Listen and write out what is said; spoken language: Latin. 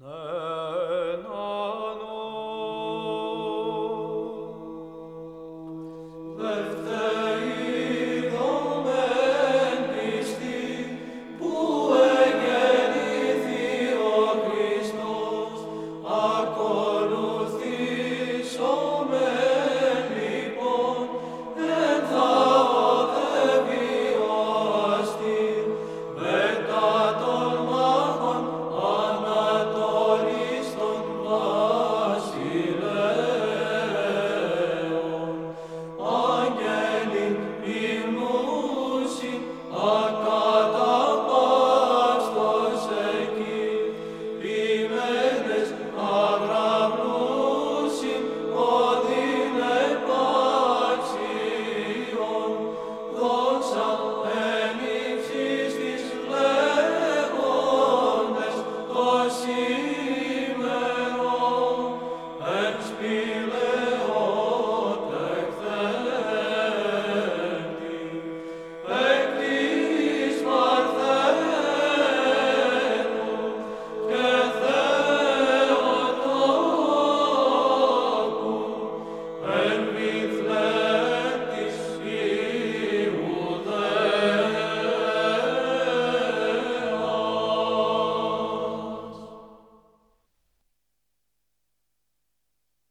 Nano Left